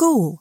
school.